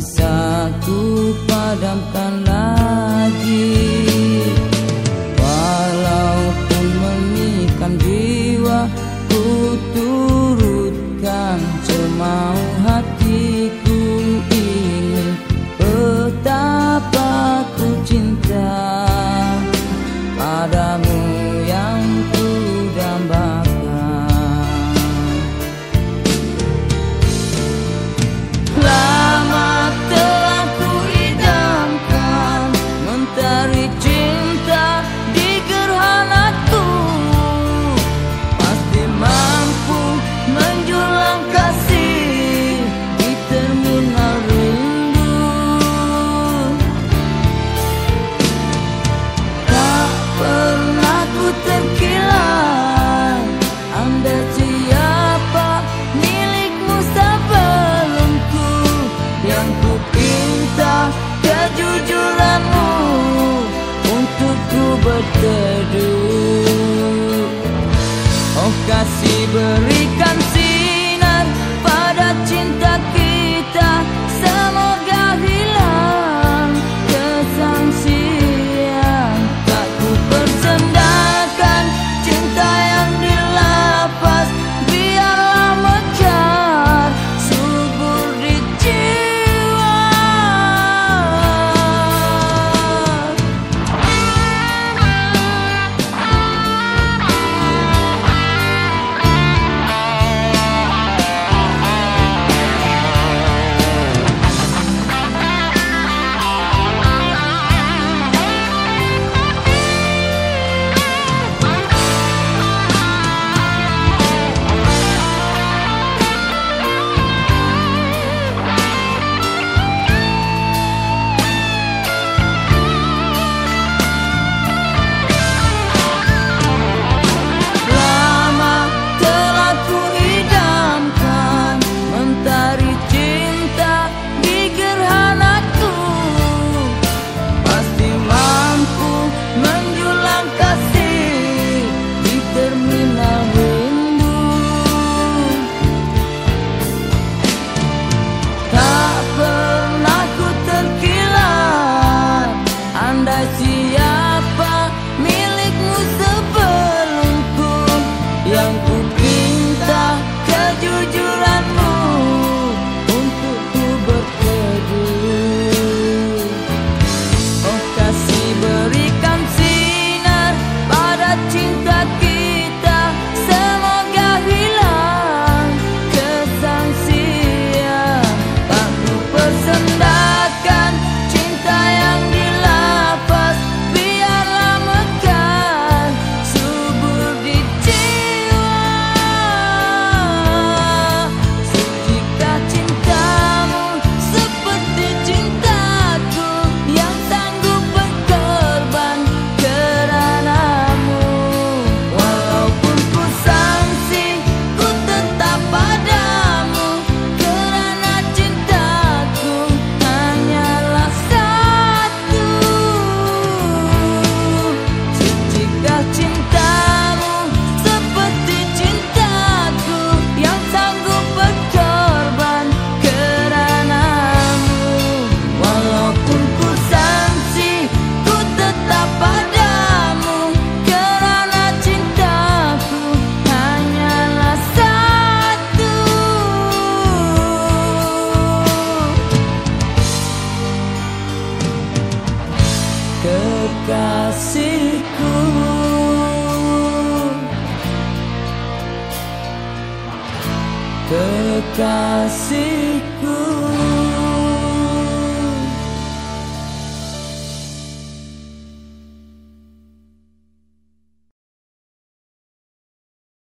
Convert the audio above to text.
bisa ku padamkan lagi. Walaupun memikat jiwa ku turutkan cemau. berteduh. Oh kasih beri thousand kasihku.